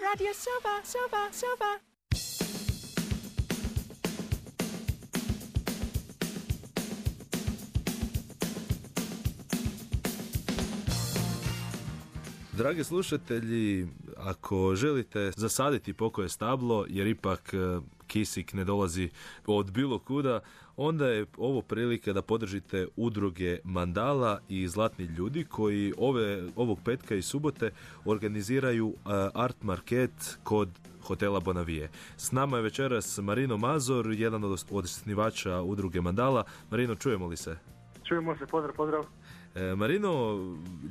Radio Sova, Sova, Sova. Dragi slušatelji, ako želite zasaditi pokoje stablo, jer ipak e, kisik ne dolazi od bilo kuda, onda je ovo prilika da podržite udruge Mandala i Zlatni ljudi koji ove, ovog petka i subote organiziraju art market kod hotela Bonavije. S nama je večeras Marino Mazor, jedan od osnivača udruge Mandala. Marino, čujemo li se? Čujemo se, pozdrav, pozdrav. E, Marino,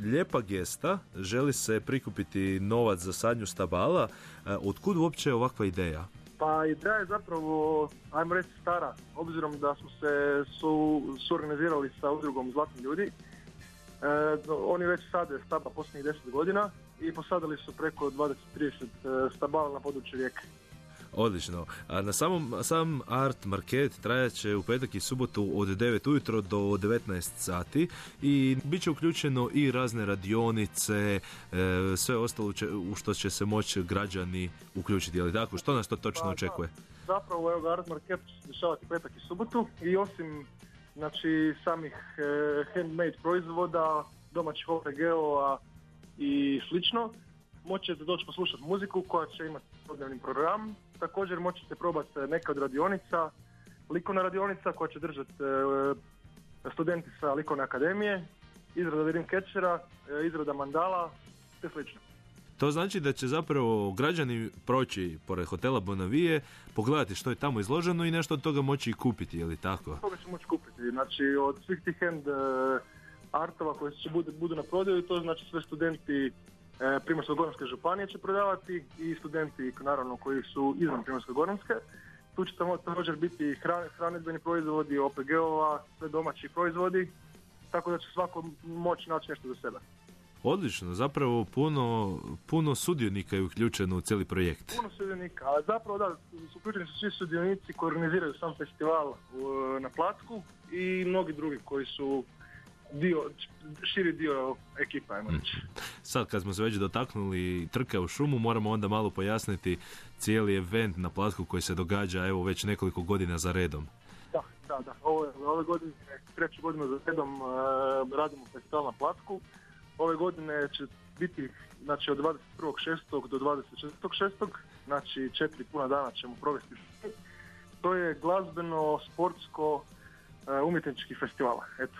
lijepa gesta, želi se prikupiti novac za sadnju stabala. E, otkud uopće ovakva ideja? Pa ideja je zapravo, ajmo reći, stara, obzirom da smo se su, suorganizirali sa udrugom Zlatni ljudi. E, oni već sade staba posljednjih 10 godina i posadili su preko 20-30 e, stabala na području rijeke. Odlično. A na samom, sam art market trajat će u petak i subotu od 9 ujutro do 19 sati i bit će uključeno i razne radionice, e, sve ostalo će, u što će se moći građani uključiti. Je li tako? Što nas to točno Pa, da. očekuje? Zapravo, evo Art Market dešavati petak i subotu i osim znači, samih e, handmade proizvoda, domaćih OPG-ova i slično, moći ćete doći poslušati muziku koja će imati odnevni program. Također moći ćete probati neke od radionica, likovna radionica koja će držati e, studenti sa likovne akademije, izrada Dreamcatchera, e, izrada mandala, te slično. To znači da će zapravo građani proći pored hotela Bonavije, pogledati što je tamo izloženo i nešto od toga moći i kupiti, je li tako? toga će moći kupiti. Znači od svih tih hand e, artova koji će budu, budu na prodaju, to znači sve studenti Primorsko-goranske županije će prodavati i studenti naravno koji su izvan Primorsko-goranske. Tu će tamo također biti hran, hranidbeni proizvodi, OPG-ova, sve domaći proizvodi, tako da će svako moći naći nešto za sebe. Odlično, zapravo puno, puno sudionika je uključeno u cijeli projekt. Puno sudionika, a zapravo da, su uključeni su svi sudionici koji organiziraju sam festival na Platku i mnogi drugi koji su dio, širi dio ekipa, ajmo reći. Sad kad smo se već dotaknuli trke u šumu, moramo onda malo pojasniti cijeli event na Platku koji se događa evo već nekoliko godina za redom. Da, da, da. Ove, ove godine, treću godinu za redom e, radimo festival na Platku. Ove godine će biti znači, od 21.6. do 26.6. Znači četiri puna dana ćemo provesti. To je glazbeno, sportsko, e, umjetnički festival. Eto,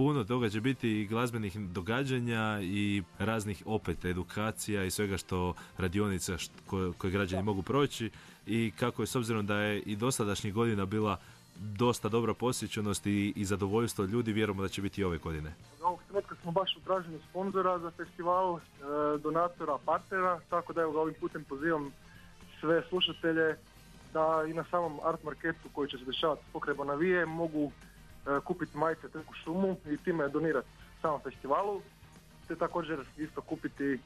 Puno toga će biti i glazbenih događanja i raznih opet edukacija i svega što radionica koje, koje građani mogu proći i kako je s obzirom da je i dosadašnjih godina bila dosta dobra posjećenost i, i zadovoljstvo ljudi, vjerujemo da će biti i ove godine. Ovog trenutka smo baš u traženju sponzora za festival, e, donatora, partnera, tako da evo ga ovim putem pozivam sve slušatelje da i na samom art marketu koji će se dešavati pokreba navije mogu kupiti majice Trku šumu i time donirati samom festivalu, te također isto kupiti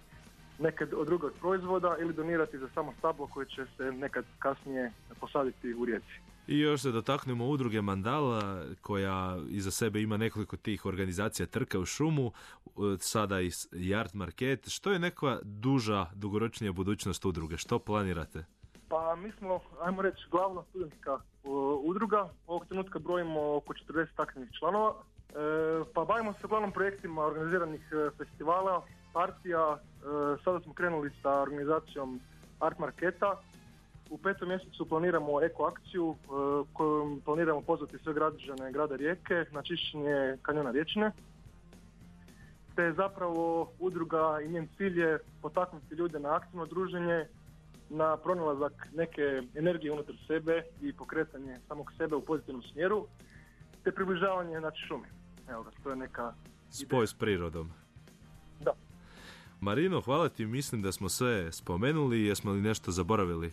neke od drugog proizvoda ili donirati za samo stablo koje će se nekad kasnije posaditi u rijeci. I još se dotaknemo udruge Mandala koja iza sebe ima nekoliko tih organizacija trka u šumu, e, sada i Art Market. Što je neka duža, dugoročnija budućnost udruge? Što planirate? Pa mi smo, ajmo reći, glavna studentska uh, udruga. Ovog trenutka brojimo oko 40 aktivnih članova. E, pa bavimo se uglavnom projektima organiziranih e, festivala, partija. E, sada smo krenuli sa organizacijom Art Marketa. U petom mjesecu planiramo eko akciju e, kojom planiramo pozvati sve građane grada Rijeke na čišćenje kanjona Riječine. Te zapravo udruga i njen cilj je potaknuti ljude na aktivno druženje, na pronalazak neke energije unutar sebe i pokretanje samog sebe u pozitivnom smjeru, te približavanje znači šumi. Evo ga, to je neka Spoj s prirodom. Da. Marino, hvala ti, mislim da smo sve spomenuli, jesmo li nešto zaboravili?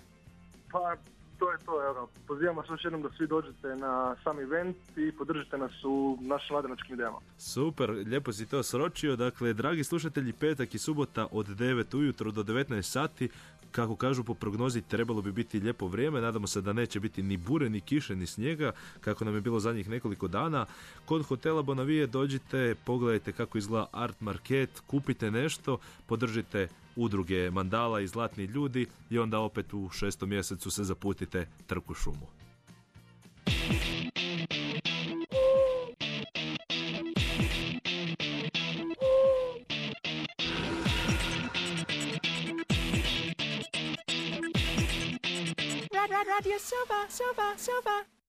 Pa, to je to, evo ga. Pozivam vas još jednom da svi dođete na sam event i podržite nas u našim mladenačkim idejama. Super, lijepo si to sročio. Dakle, dragi slušatelji, petak i subota od 9 ujutro do 19 sati kako kažu po prognozi trebalo bi biti lijepo vrijeme, nadamo se da neće biti ni bure, ni kiše, ni snijega, kako nam je bilo zadnjih nekoliko dana. Kod hotela Bonavije dođite, pogledajte kako izgleda art market, kupite nešto, podržite udruge Mandala i Zlatni ljudi i onda opet u šestom mjesecu se zaputite trku šumu. Radio Silva, Silva, Silva.